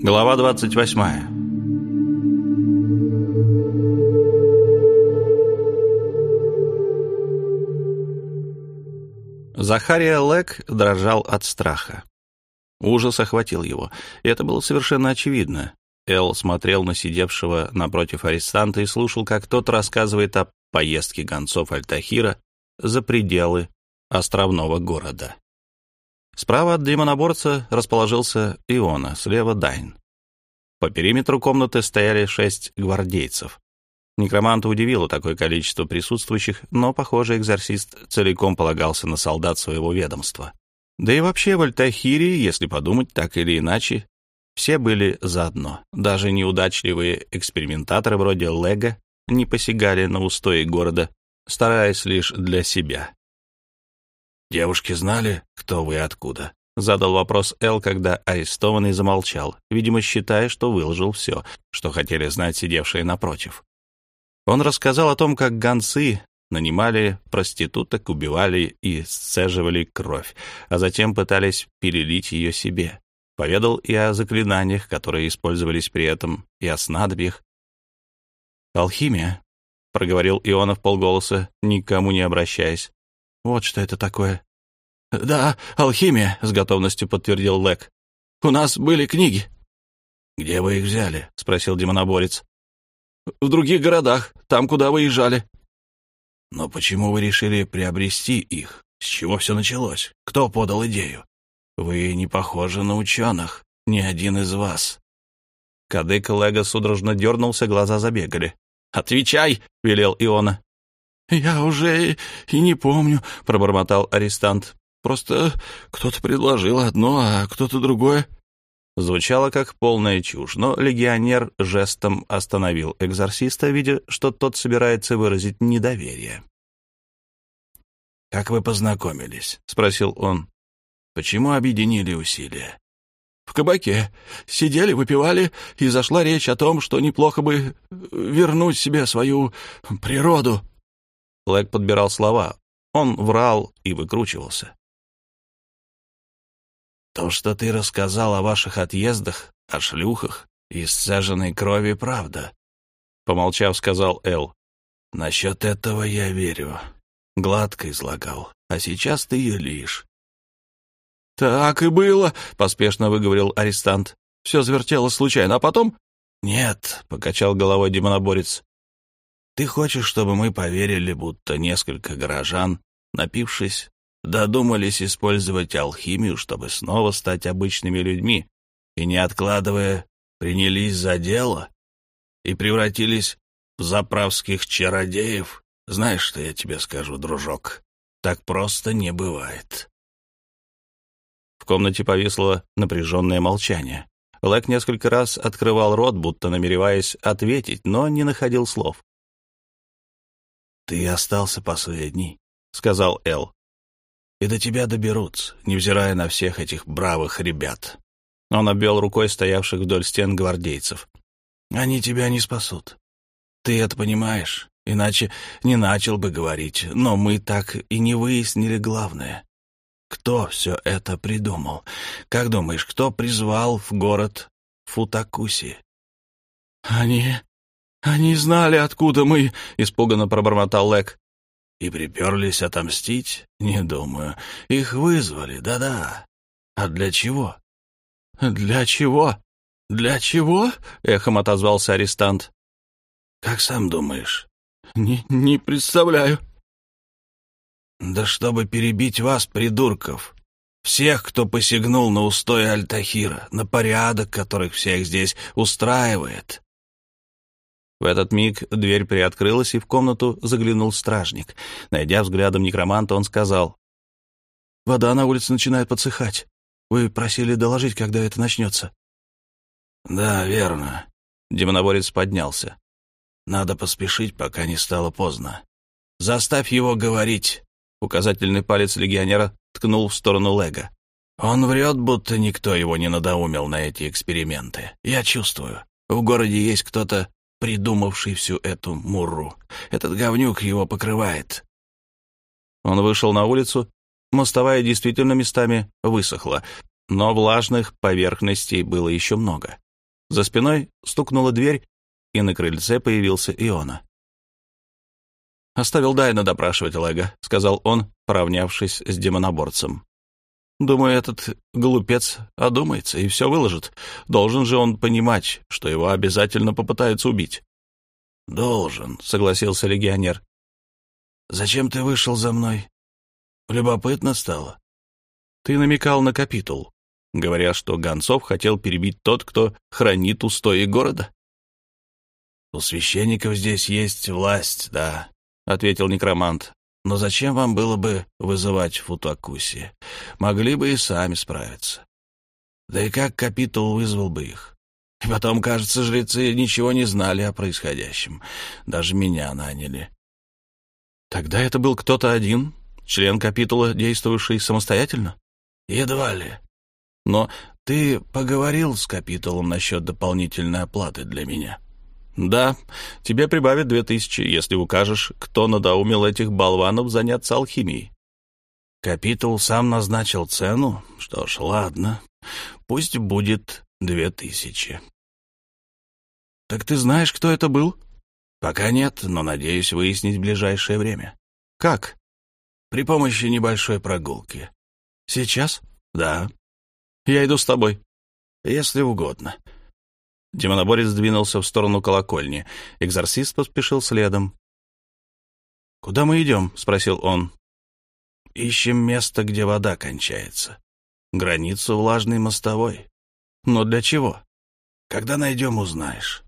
Глава 28 Захария Лек дрожал от страха. Ужас охватил его, и это было совершенно очевидно. Эл смотрел на сидевшего напротив арестанта и слушал, как тот рассказывает о поездке гонцов Альтахира за пределы островного города. Справа от демоноборца расположился Иона, слева — Дайн. По периметру комнаты стояли шесть гвардейцев. Некроманта удивило такое количество присутствующих, но, похоже, экзорцист целиком полагался на солдат своего ведомства. Да и вообще в Альтахире, если подумать так или иначе, все были заодно. Даже неудачливые экспериментаторы вроде Лего не посягали на устои города, стараясь лишь для себя. «Девушки знали, кто вы и откуда?» — задал вопрос Эл, когда арестованный замолчал, видимо, считая, что выложил все, что хотели знать сидевшие напротив. Он рассказал о том, как гонцы нанимали проституток, убивали и сцеживали кровь, а затем пытались перелить ее себе. Поведал и о заклинаниях, которые использовались при этом, и о снадобьях. «Алхимия», — проговорил Ионов полголоса, никому не обращаясь. «Вот что это такое». «Да, алхимия», — с готовностью подтвердил Лек. «У нас были книги». «Где вы их взяли?» — спросил демоноборец. «В других городах, там, куда выезжали». «Но почему вы решили приобрести их? С чего все началось? Кто подал идею?» Вы не похожи на ученых, ни один из вас. Кадык Лего судорожно дернулся, глаза забегали. «Отвечай!» — велел Иона. «Я уже и не помню», — пробормотал арестант. «Просто кто-то предложил одно, а кто-то другое». Звучало как полная чушь, но легионер жестом остановил экзорциста, видя, что тот собирается выразить недоверие. «Как вы познакомились?» — спросил он. Почему объединили усилия? В кабаке. Сидели, выпивали, и зашла речь о том, что неплохо бы вернуть себе свою природу. Лэг подбирал слова. Он врал и выкручивался. То, что ты рассказал о ваших отъездах, о шлюхах и сцеженной крови, правда. Помолчав, сказал Эл. Насчет этого я верю. Гладко излагал. А сейчас ты юлишь. «Так и было», — поспешно выговорил арестант. «Все завертелось случайно, а потом...» «Нет», — покачал головой демоноборец. «Ты хочешь, чтобы мы поверили, будто несколько горожан, напившись, додумались использовать алхимию, чтобы снова стать обычными людьми, и, не откладывая, принялись за дело и превратились в заправских чародеев? Знаешь, что я тебе скажу, дружок? Так просто не бывает» комнате повисло напряженное молчание. Лэк несколько раз открывал рот, будто намереваясь ответить, но не находил слов. «Ты остался последний», — сказал Эл. «И до тебя доберутся, невзирая на всех этих бравых ребят». Он обвел рукой стоявших вдоль стен гвардейцев. «Они тебя не спасут. Ты это понимаешь, иначе не начал бы говорить, но мы так и не выяснили главное. Кто все это придумал? Как думаешь, кто призвал в город Футакуси? Они... они знали, откуда мы, испуганно пробормотал Лек. И приперлись отомстить? Не думаю. Их вызвали, да-да. А для чего? Для чего? Для чего? Эхом отозвался арестант. Как сам думаешь? Не, не представляю. Да чтобы перебить вас, придурков. Всех, кто посягнул на устои Альтахира, на порядок, которых всех здесь устраивает. В этот миг дверь приоткрылась, и в комнату заглянул стражник. Найдя взглядом некроманта, он сказал, «Вода на улице начинает подсыхать. Вы просили доложить, когда это начнется». «Да, верно». Демоноборец поднялся. «Надо поспешить, пока не стало поздно. Заставь его говорить. Указательный палец легионера ткнул в сторону Лего. «Он врет, будто никто его не надоумил на эти эксперименты. Я чувствую. В городе есть кто-то, придумавший всю эту муру. Этот говнюк его покрывает». Он вышел на улицу. Мостовая действительно местами высохла, но влажных поверхностей было еще много. За спиной стукнула дверь, и на крыльце появился Иона. «Оставил Дайна допрашивать Олега», — сказал он, поравнявшись с демоноборцем. «Думаю, этот глупец одумается и все выложит. Должен же он понимать, что его обязательно попытаются убить». «Должен», — согласился легионер. «Зачем ты вышел за мной? Любопытно стало». «Ты намекал на капитул, говоря, что Гонцов хотел перебить тот, кто хранит устои города». «У священников здесь есть власть, да», ответил некромант. «Но зачем вам было бы вызывать Футакуси? Могли бы и сами справиться. Да и как капитул вызвал бы их? И потом, кажется, жрецы ничего не знали о происходящем. Даже меня наняли». «Тогда это был кто-то один, член капитула, действовавший самостоятельно?» «Едва ли. Но ты поговорил с капитулом насчет дополнительной оплаты для меня?» «Да, тебе прибавят две тысячи, если укажешь, кто надоумил этих болванов заняться алхимией». Капитул сам назначил цену. Что ж, ладно, пусть будет две тысячи. «Так ты знаешь, кто это был?» «Пока нет, но надеюсь выяснить в ближайшее время». «Как?» «При помощи небольшой прогулки». «Сейчас?» «Да». «Я иду с тобой». «Если угодно». Демоноборец двинулся в сторону колокольни. Экзорцист поспешил следом. «Куда мы идем?» — спросил он. «Ищем место, где вода кончается. Границу влажной мостовой. Но для чего?» «Когда найдем, узнаешь».